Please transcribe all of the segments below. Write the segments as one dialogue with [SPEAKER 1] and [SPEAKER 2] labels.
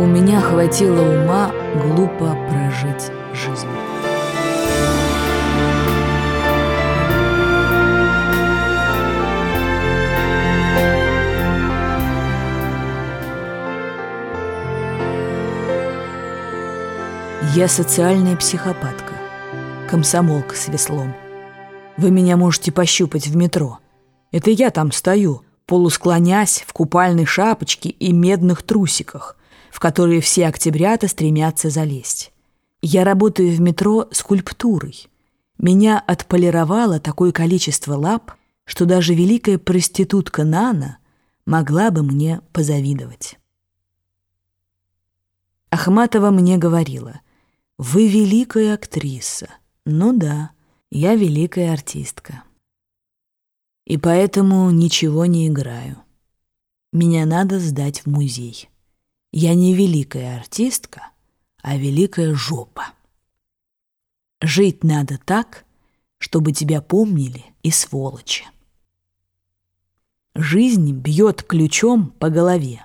[SPEAKER 1] У меня хватило ума глупо прожить жизнь. Я социальная психопатка, комсомолка с веслом. Вы меня можете пощупать в метро. Это я там стою, полусклонясь в купальной шапочке и медных трусиках, в которые все октябрята стремятся залезть. Я работаю в метро скульптурой. Меня отполировало такое количество лап, что даже великая проститутка Нана могла бы мне позавидовать. Ахматова мне говорила — вы великая актриса. Ну да, я великая артистка. И поэтому ничего не играю. Меня надо сдать в музей. Я не великая артистка, а великая жопа. Жить надо так, чтобы тебя помнили и сволочи. Жизнь бьет ключом по голове.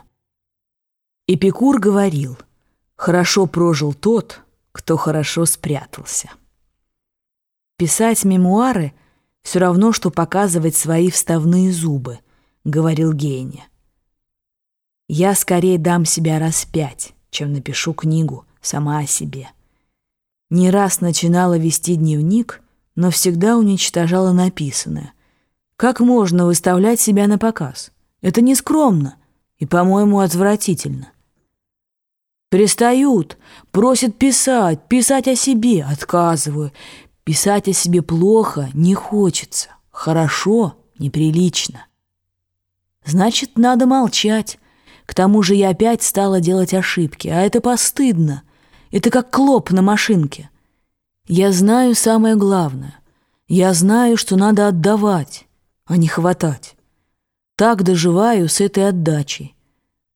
[SPEAKER 1] Эпикур говорил, хорошо прожил тот, кто хорошо спрятался. «Писать мемуары — все равно, что показывать свои вставные зубы», — говорил Гейне. «Я скорее дам себя распять, чем напишу книгу сама о себе». Не раз начинала вести дневник, но всегда уничтожала написанное. Как можно выставлять себя на показ? Это нескромно и, по-моему, отвратительно. Пристают, просят писать, писать о себе, отказываю. Писать о себе плохо не хочется, хорошо, неприлично. Значит, надо молчать. К тому же я опять стала делать ошибки, а это постыдно. Это как клоп на машинке. Я знаю самое главное. Я знаю, что надо отдавать, а не хватать. Так доживаю с этой отдачей.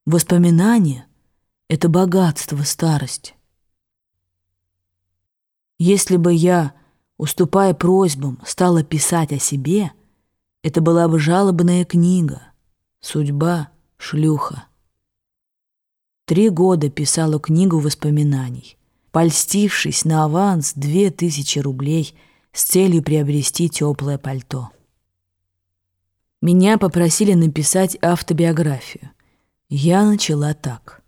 [SPEAKER 1] Воспоминания это богатство старости. Если бы я, уступая просьбам, стала писать о себе, это была бы жалобная книга, судьба шлюха. Три года писала книгу воспоминаний, польстившись на аванс две тысячи рублей с целью приобрести теплое пальто. Меня попросили написать автобиографию. Я начала так.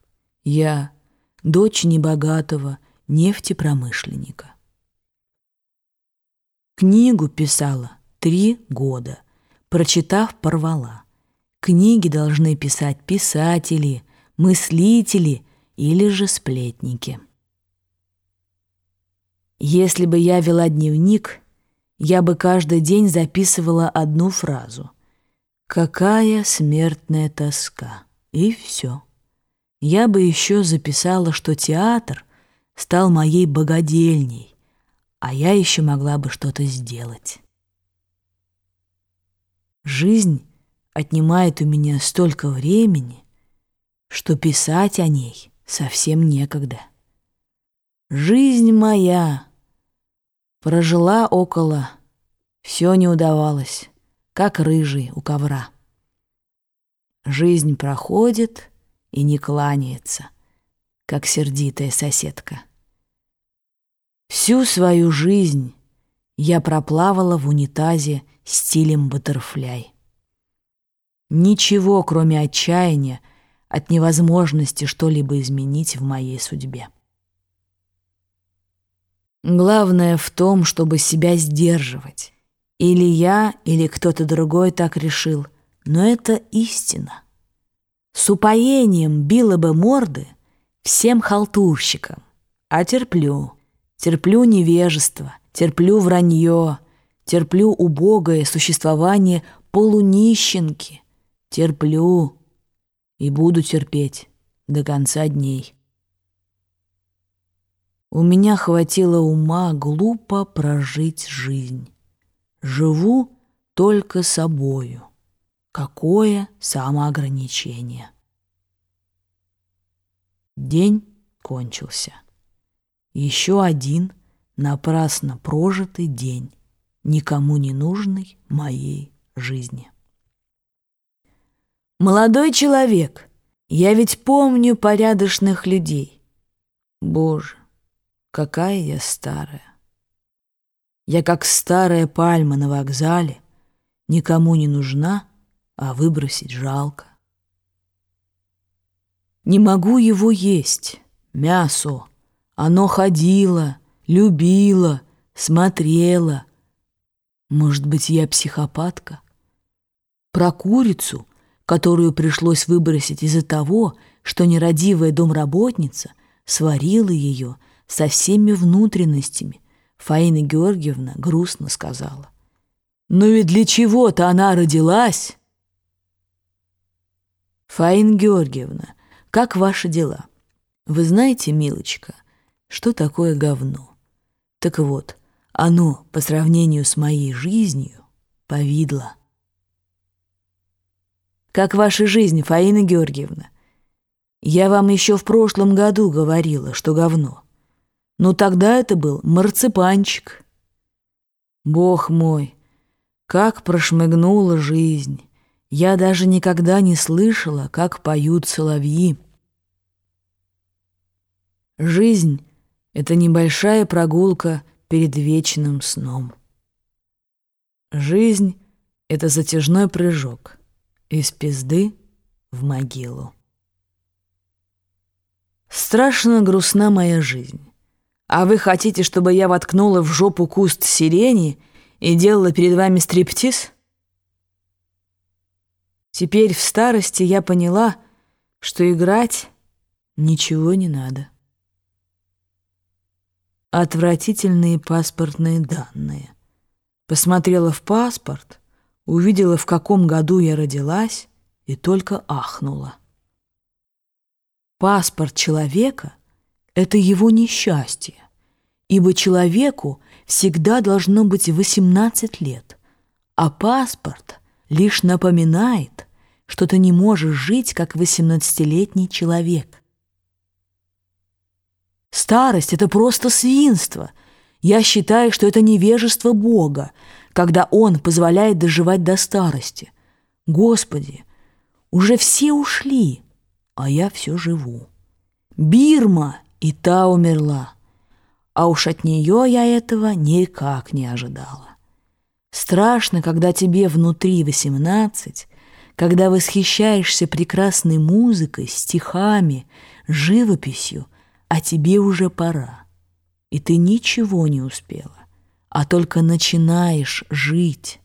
[SPEAKER 1] Я дочь небогатого нефтепромышленника. Книгу писала три года, прочитав, порвала. Книги должны писать писатели, мыслители или же сплетники. Если бы я вела дневник, я бы каждый день записывала одну фразу. «Какая смертная тоска!» И все я бы еще записала, что театр стал моей богадельней, а я еще могла бы что-то сделать. Жизнь отнимает у меня столько времени, что писать о ней совсем некогда. Жизнь моя прожила около, все не удавалось, как рыжий у ковра. Жизнь проходит — и не кланяется, как сердитая соседка. Всю свою жизнь я проплавала в унитазе стилем баттерфляй. Ничего, кроме отчаяния, от невозможности что-либо изменить в моей судьбе. Главное в том, чтобы себя сдерживать. Или я, или кто-то другой так решил, но это истина с упоением била бы морды всем халтурщикам. А терплю, терплю невежество, терплю вранье, терплю убогое существование полунищенки, терплю и буду терпеть до конца дней. У меня хватило ума глупо прожить жизнь. Живу только собою. Какое самоограничение. День кончился. Еще один напрасно прожитый день, никому не нужный моей жизни. «Молодой человек, Я ведь помню порядочных людей. Боже, какая я старая. Я как старая пальма на вокзале, никому не нужна, а выбросить жалко. Не могу его есть, мясо. Оно ходило, любило, смотрело. Может быть, я психопатка? Про курицу которую пришлось выбросить из-за того, что нерадивая домработница сварила ее со всеми внутренностями, Фаина Георгиевна грустно сказала. «Но ведь для чего-то она родилась!» «Фаина Георгиевна, как ваши дела? Вы знаете, милочка, что такое говно? Так вот, оно, по сравнению с моей жизнью, повидло». Как ваша жизнь, Фаина Георгиевна? Я вам еще в прошлом году говорила, что говно. Но тогда это был марципанчик. Бог мой, как прошмыгнула жизнь. Я даже никогда не слышала, как поют соловьи. Жизнь — это небольшая прогулка перед вечным сном. Жизнь — это затяжной прыжок — из пизды в могилу. Страшно грустна моя жизнь. А вы хотите, чтобы я воткнула в жопу куст сирени и делала перед вами стриптиз? Теперь в старости я поняла, что играть ничего не надо. Отвратительные паспортные данные. Посмотрела в паспорт — увидела, в каком году я родилась, и только ахнула. Паспорт человека — это его несчастье, ибо человеку всегда должно быть 18 лет, а паспорт лишь напоминает, что ты не можешь жить, как 18-летний человек. Старость — это просто свинство. Я считаю, что это невежество Бога, когда Он позволяет доживать до старости. Господи, уже все ушли, а я все живу. Бирма и та умерла, а уж от нее я этого никак не ожидала. Страшно, когда тебе внутри восемнадцать, когда восхищаешься прекрасной музыкой, стихами, живописью, а тебе уже пора, и ты ничего не успела а только начинаешь жить.